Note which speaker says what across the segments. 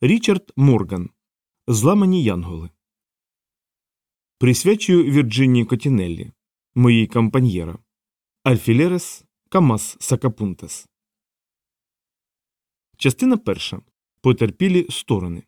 Speaker 1: Річард Морган. Зламані Янголи. Присвячую Вірджинії Котінеллі, моїй компаньєра. Альфілерес Камас Сакапунтес. Частина перша. Потерпілі сторони.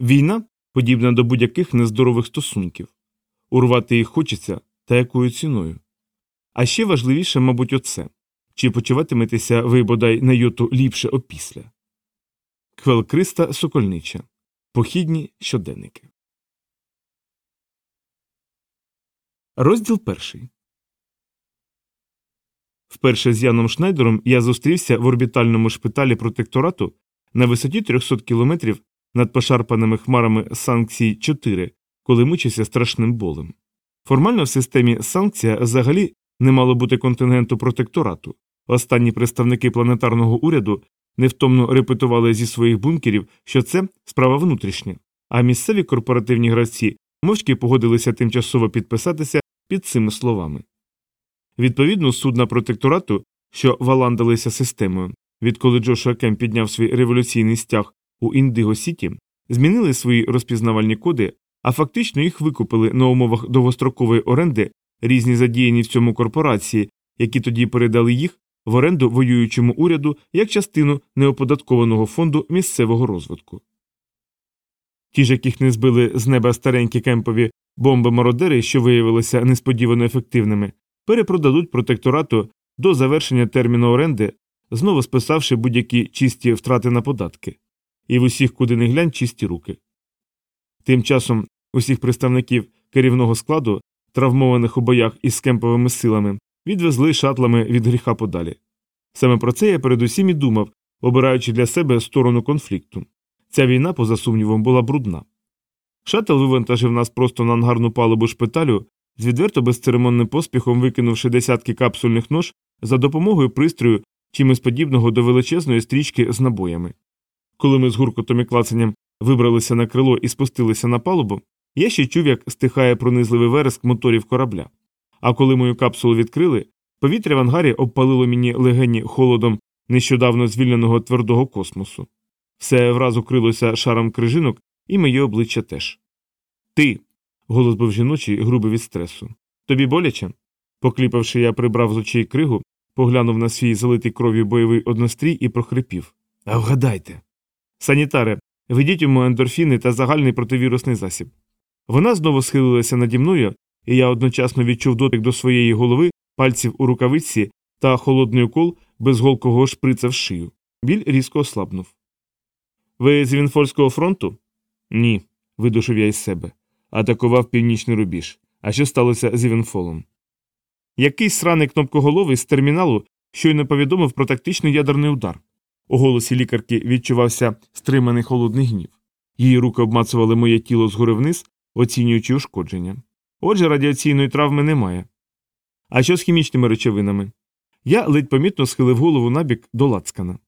Speaker 1: Війна подібна до будь-яких нездорових стосунків. Урвати їх хочеться та якою ціною. А ще важливіше, мабуть, оце чи почуватиметеся ви бодай на йоту ліпше опісля. Квелкриста Сокольнича. Похідні щоденники. Розділ перший. Вперше з Яном Шнайдером я зустрівся в орбітальному шпиталі протекторату на висоті 300 кілометрів над пошарпаними хмарами санкцій 4, коли мучився страшним болем. Формально в системі санкція взагалі не мало бути контингенту протекторату. Останні представники планетарного уряду невтомно репетували зі своїх бункерів, що це справа внутрішня, а місцеві корпоративні гравці мовчки погодилися тимчасово підписатися під цими словами. Відповідно, судна протекторату, що валандалися системою, відколи Джошуа Кем підняв свій революційний стяг у Індиго Сіті, змінили свої розпізнавальні коди, а фактично їх викупили на умовах довгострокової оренди різні задіяні в цьому корпорації, які тоді передали їх в оренду воюючому уряду як частину неоподаткованого фонду місцевого розвитку. Ті ж, яких не збили з неба старенькі кемпові бомби мародери, що виявилися несподівано ефективними, перепродадуть протекторату до завершення терміну оренди, знову списавши будь-які чисті втрати на податки, і в усіх, куди не глянь, чисті руки. Тим часом усіх представників керівного складу, травмованих у боях із кемповими силами, відвезли шатлами від гріха подалі. Саме про це я передусім і думав, обираючи для себе сторону конфлікту. Ця війна, поза сумнівом, була брудна. Шатл вивантажив нас просто на ангарну палубу шпиталю, з відверто безцеремонним поспіхом викинувши десятки капсульних нож за допомогою пристрою чимось подібного до величезної стрічки з набоями. Коли ми з гуркотом і клацанням вибралися на крило і спустилися на палубу, я ще чув, як стихає пронизливий вереск моторів корабля. А коли мою капсулу відкрили, повітря в ангарі обпалило мені легені холодом нещодавно звільненого твердого космосу. Все враз укрилося шаром крижинок, і моє обличчя теж. Ти. голос був жіночий, грубий від стресу. Тобі боляче? Покліпавши, я прибрав з очей кригу, поглянув на свій залитий кров'ю бойовий однострій і прохрипів. А вгадайте. Санітаре, ведіть йому ендорфіни та загальний противірусний засіб. Вона знову схилилася наді мною, і я одночасно відчув дотик до своєї голови, пальців у рукавиці та холодний укол безголкового шприца в шию. Біль різко ослабнув. Ви з Вінфольського фронту? Ні, видушив я із себе. Атакував північний рубіж. А що сталося з Івенфолом? Якийсь сраний кнопкоголовий з терміналу щойно повідомив про тактичний ядерний удар. У голосі лікарки відчувався стриманий холодний гнів. Її руки обмацували моє тіло згори вниз, оцінюючи ушкодження. Отже, радіаційної травми немає. А що з хімічними речовинами? Я ледь помітно схилив голову набік до лацкана.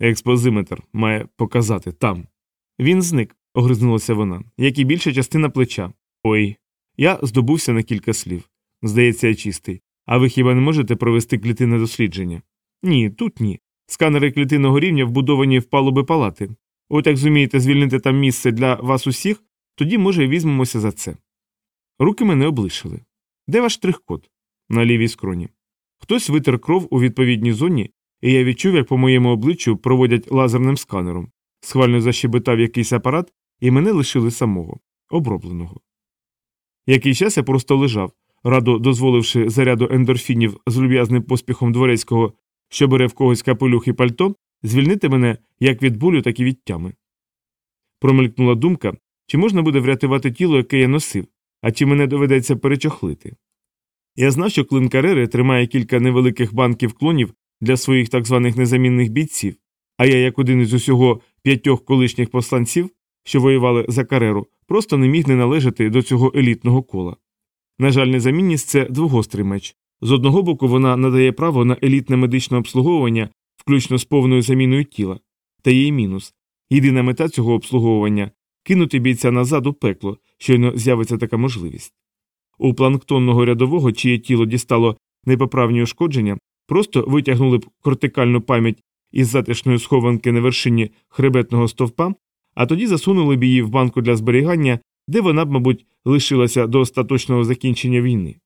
Speaker 1: Експозиметр має показати там. Він зник, огризнулася вона, як і більша частина плеча. Ой. Я здобувся на кілька слів. Здається, я чистий. А ви хіба не можете провести клітинне дослідження? Ні, тут ні. Сканери клітинного рівня вбудовані в палуби палати. От як зумієте звільнити там місце для вас усіх, тоді, може, візьмемося за це. Руки мене облишили. Де ваш штрих-код? На лівій скроні. Хтось витер кров у відповідній зоні, і я відчув, як по моєму обличчю проводять лазерним сканером. Схвально защебетав якийсь апарат, і мене лишили самого, обробленого. Який час я просто лежав, радо дозволивши заряду ендорфінів з люб'язним поспіхом дворецького, що бере в когось капелюх і пальто, звільнити мене як від болю, так і від тями. Промелькнула думка, чи можна буде врятувати тіло, яке я носив, а чи мене доведеться перечохлити. Я знав, що клин Карери тримає кілька невеликих банків клонів для своїх так званих незамінних бійців, а я, як один із усього п'ятьох колишніх посланців, що воювали за Кареру, просто не міг не належати до цього елітного кола. На жаль, незамінність це двогострий меч. З одного боку, вона надає право на елітне медичне обслуговування, включно з повною заміною тіла, та її мінус. Єдина мета цього обслуговування кинути бійця назад у пекло, щойно з'явиться така можливість. У планктонного рядового, чиє тіло дістало непоправні ушкодження, просто витягнули б кортикальну пам'ять із затишної схованки на вершині хребетного стовпа, а тоді засунули б її в банку для зберігання, де вона б, мабуть, лишилася до остаточного закінчення війни.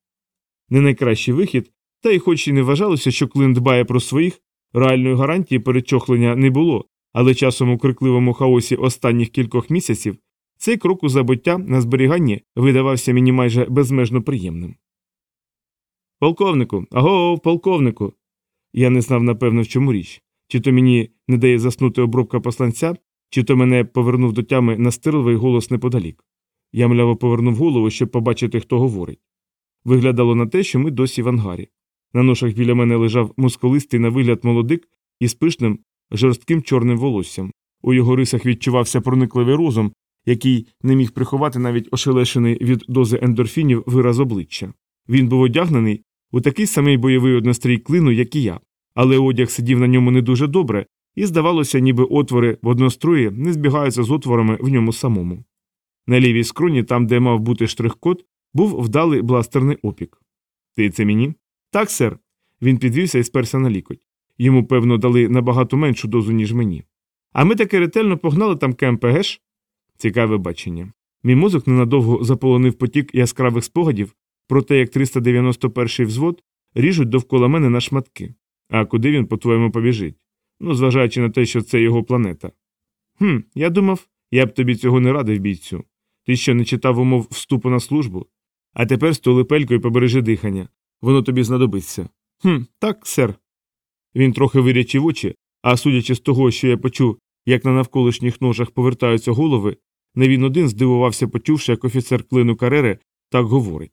Speaker 1: Не найкращий вихід, та й хоч і не вважалося, що клин дбає про своїх, реальної гарантії перечохлення не було, але часом у крикливому хаосі останніх кількох місяців цей крок у забуття на зберіганні видавався мені майже безмежно приємним. Полковнику, аго, полковнику. Я не знав, напевно, в чому річ. Чи то мені не дає заснути обробка посланця, чи то мене повернув до тями настирливий голос неподалік. Я мляво повернув голову, щоб побачити, хто говорить. Виглядало на те, що ми досі в ангарі. На ношах біля мене лежав мускулистий на вигляд молодик із пишним, жорстким чорним волоссям. У його рисах відчувався проникливий розум, який не міг приховати навіть ошелешений від дози ендорфінів вираз обличчя. Він був одягнений у такий самий бойовий однострій клину, як і я, але одяг сидів на ньому не дуже добре, і здавалося, ніби отвори в однострої не збігаються з отворами в ньому самому. На лівій скроні, там, де мав бути штрих-код, був вдалий бластерний опік. Ти це мені? Так, сер. Він підвівся і сперся на лікоть. Йому, певно, дали набагато меншу дозу, ніж мені. А ми таки ретельно погнали там кемпе, геш? Цікаве бачення. Мій мозок ненадовго заполонив потік яскравих спогадів про те, як 391-й взвод ріжуть довкола мене на шматки. А куди він, по-твоєму, побіжить? Ну, зважаючи на те, що це його планета. Хм, я думав, я б тобі цього не радив, бійцю. Ти що не читав умов вступу на службу? А тепер стули пелькою побережи дихання. Воно тобі знадобиться. Хм, так, сер. Він трохи вирячив очі, а судячи з того, що я почув, як на навколишніх ножах повертаються голови, не він один здивувався, почувши, як офіцер клину Карери так говорить.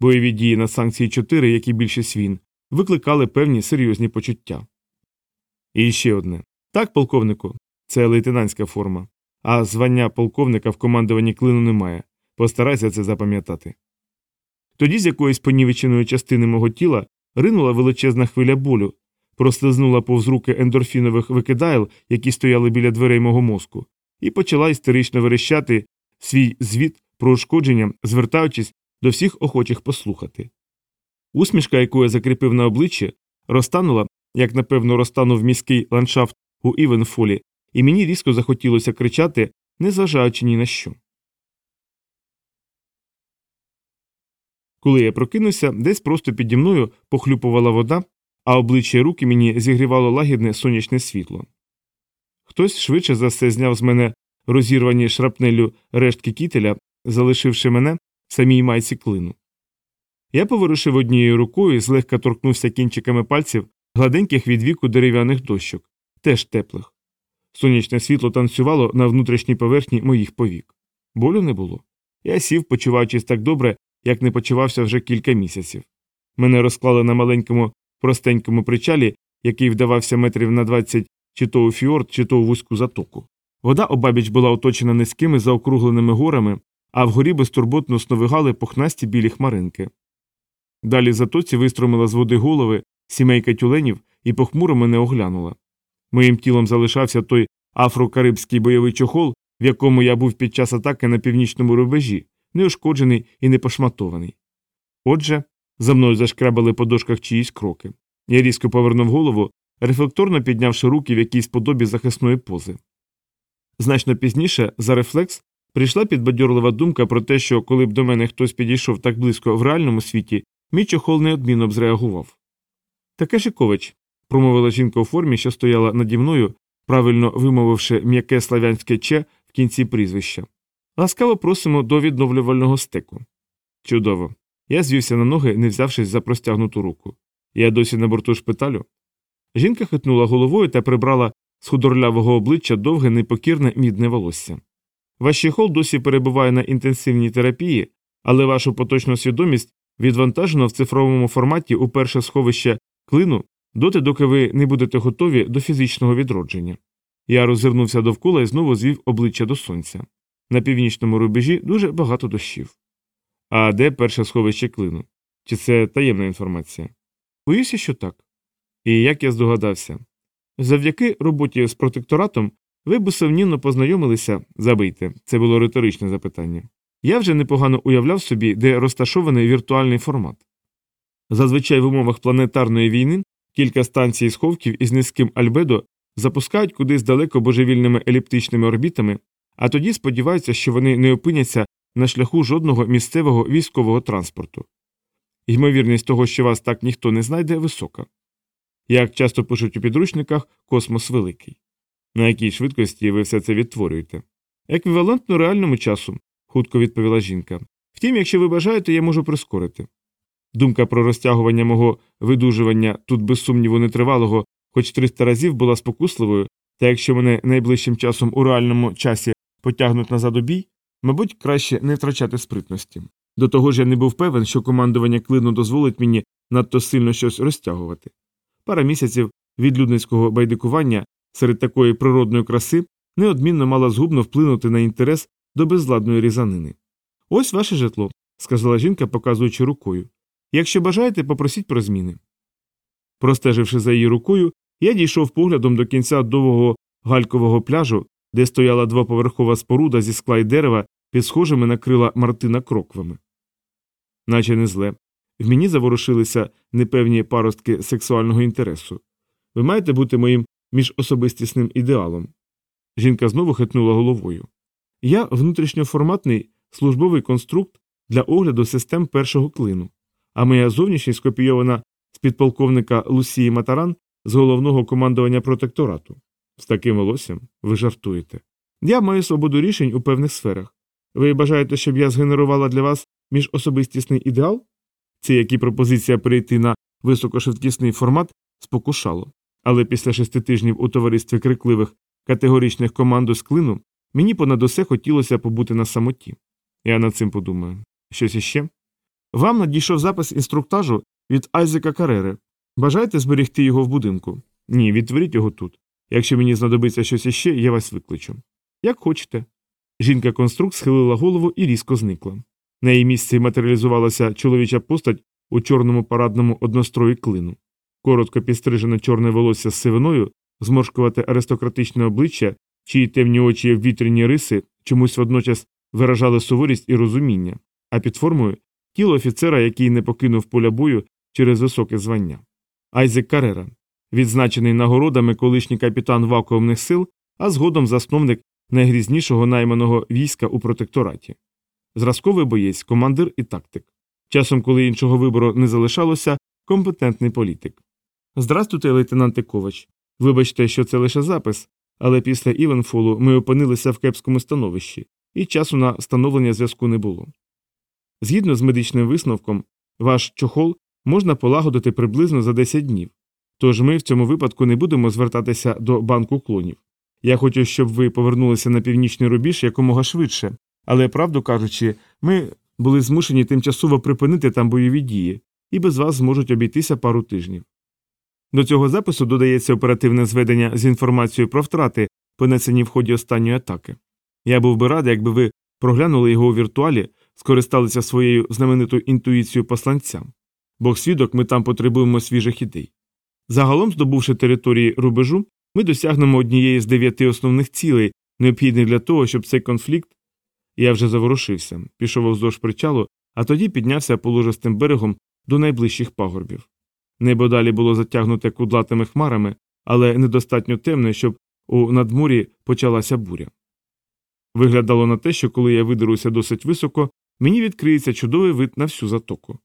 Speaker 1: Бойові дії на санкції 4, як і більшість він, викликали певні серйозні почуття. І ще одне так, полковнику, це лейтенантська форма, а звання полковника в командуванні клину немає. Постарайся це запам'ятати. Тоді з якоїсь понівеченої частини мого тіла ринула величезна хвиля болю, прослизнула повз руки ендорфінових викидайл, які стояли біля дверей мого мозку, і почала істерично верещати свій звіт про ушкодження, звертаючись до всіх охочих послухати. Усмішка, яку я закріпив на обличчі, розтанула, як напевно розтанув міський ландшафт у Івенфолі, і мені різко захотілося кричати, незважаючи ні на що. Коли я прокинувся, десь просто піді мною похлюпувала вода, а обличчя руки мені зігрівало лагідне сонячне світло. Хтось швидше за все зняв з мене розірвані шрапнелю рештки кітеля, залишивши мене в самій майці клину. Я поворушив однією рукою і злегка торкнувся кінчиками пальців гладеньких від віку дерев'яних дощок, теж теплих. Сонячне світло танцювало на внутрішній поверхні моїх повік. Болю не було. Я сів, почуваючись так добре, як не почувався вже кілька місяців. Мене розклали на маленькому простенькому причалі, який вдавався метрів на 20 чи то у фіорд, чи то у вузьку затоку. Вода обабіч була оточена низькими заокругленими горами, а вгорі безтурботно сновигали пухнасті білі хмаринки. Далі затоці виструмила з води голови сімейка тюленів і похмуро мене оглянула. Моїм тілом залишався той афрокарибський бойовий чохол, в якому я був під час атаки на північному рубежі, неушкоджений і не пошматований. Отже, за мною зашкрябали по дошках чиїсь кроки. Я різко повернув голову, рефлекторно піднявши руки в якійсь подобі захисної пози. Значно пізніше, за рефлекс, прийшла підбадьорлива думка про те, що коли б до мене хтось підійшов так близько в реальному світі, мій чохол неодмінно б зреагував. Таке Шикович, промовила жінка у формі, що стояла наді мною, правильно вимовивши м'яке славянське че в кінці прізвища. Ласкаво просимо до відновлювального стеку. Чудово. Я звівся на ноги, не взявшись за простягнуту руку. Я досі на борту шпиталю. Жінка хитнула головою та прибрала з худорлявого обличчя довге непокірне мідне волосся. Ваш чехол досі перебуває на інтенсивній терапії, але вашу поточну свідомість відвантажено в цифровому форматі у перше сховище клину доти, доки ви не будете готові до фізичного відродження. Я роззирнувся довкола і знову звів обличчя до сонця. На північному рубежі дуже багато дощів. А де перше сховище клину? Чи це таємна інформація? Боюся, що так. І як я здогадався, завдяки роботі з протекторатом ви безсумнівно познайомилися забийте, це було риторичне запитання. Я вже непогано уявляв собі, де розташований віртуальний формат. Зазвичай в умовах планетарної війни кілька станцій сховків із низьким альбедо запускають кудись далеко божевільними еліптичними орбітами, а тоді сподіваються, що вони не опиняться на шляху жодного місцевого військового транспорту. Ймовірність того, що вас так ніхто не знайде, висока. Як часто пишуть у підручниках, космос великий. На якій швидкості ви все це відтворюєте? Еквівалентно реальному часу, хутко відповіла жінка. Втім, якщо ви бажаєте, я можу прискорити. Думка про розтягування мого видужування тут без сумніву нетривалого, хоч 300 разів була спокусливою, та якщо мене найближчим часом у реальному часі потягнуть назад у бій, мабуть, краще не втрачати спритності. До того ж я не був певен, що командування клину дозволить мені надто сильно щось розтягувати. Пара місяців відлюдницького байдикування серед такої природної краси неодмінно мала згубно вплинути на інтерес до безладної різанини. Ось ваше житло, сказала жінка, показуючи рукою. Якщо бажаєте, попросіть про зміни. Простеживши за її рукою, я дійшов поглядом до кінця довгого галькового пляжу, де стояла двоповерхова споруда зі скла й дерева під схожими на крила Мартина кроквами. Наче не зле. В мені заворушилися непевні паростки сексуального інтересу. Ви маєте бути моїм міжособистісним ідеалом. Жінка знову хитнула головою. Я внутрішньоформатний службовий конструкт для огляду систем першого клину, а моя зовнішність скопійована з підполковника Лусії Матаран з головного командування протекторату. З таким волоссям ви жартуєте. Я маю свободу рішень у певних сферах. Ви бажаєте, щоб я згенерувала для вас міжособистісний ідеал? Це як і пропозиція перейти на високошвидкісний формат спокушало. Але після шести тижнів у товаристві крикливих категоричних команду з клину мені понад усе хотілося побути на самоті. Я над цим подумаю. Щось іще? Вам надійшов запис інструктажу від Айзека Карери. Бажаєте зберегти його в будинку? Ні, відтворіть його тут. Якщо мені знадобиться щось іще, я вас викличу. Як хочете. Жінка конструкт схилила голову і різко зникла. На її місці матеріалізувалася чоловіча постать у чорному парадному однострої клину. Коротко підстрижене чорне волосся з сивиною, зморшкувати аристократичне обличчя, чиї темні очі і вітряні риси чомусь водночас виражали суворість і розуміння, а під формою тіло офіцера, який не покинув поля бою через високе звання. Айзек Карера, відзначений нагородами колишній капітан вакуумних сил, а згодом засновник найгрізнішого найманого війська у протектораті. Зразковий боєць, командир і тактик. Часом, коли іншого вибору не залишалося, компетентний політик. Здрастуйте, лейтенанте Ковач. Вибачте, що це лише запис, але після Івенфолу ми опинилися в кепському становищі, і часу на встановлення зв'язку не було. Згідно з медичним висновком, ваш чохол можна полагодити приблизно за 10 днів, тож ми в цьому випадку не будемо звертатися до банку клонів. Я хочу, щоб ви повернулися на північний рубіж якомога швидше, але, правду кажучи, ми були змушені тимчасово припинити там бойові дії, і без вас зможуть обійтися пару тижнів. До цього запису додається оперативне зведення з інформацією про втрати, понесені в ході останньої атаки. Я був би радий, якби ви проглянули його у віртуалі, скористалися своєю знаменитою інтуїцією посланця. Бог свідок, ми там потребуємо свіжих ідей. Загалом, здобувши території рубежу, ми досягнемо однієї з дев'яти основних цілей, необхідних для того, щоб цей конфлікт. Я вже заворушився, пішов вздовж причалу, а тоді піднявся положистим берегом до найближчих пагорбів. Небо далі було затягнуте кудлатими хмарами, але недостатньо темне, щоб у надмурі почалася буря. Виглядало на те, що коли я видеруся досить високо, мені відкриється чудовий вид на всю затоку.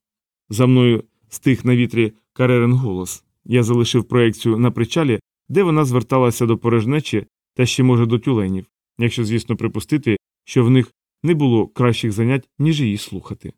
Speaker 1: За мною стих на вітрі каререн голос. Я залишив проекцію на причалі, де вона зверталася до порожнечі та ще, може, до тюленів, якщо, звісно, припустити, що в них не було кращих занять, ніж її слухати.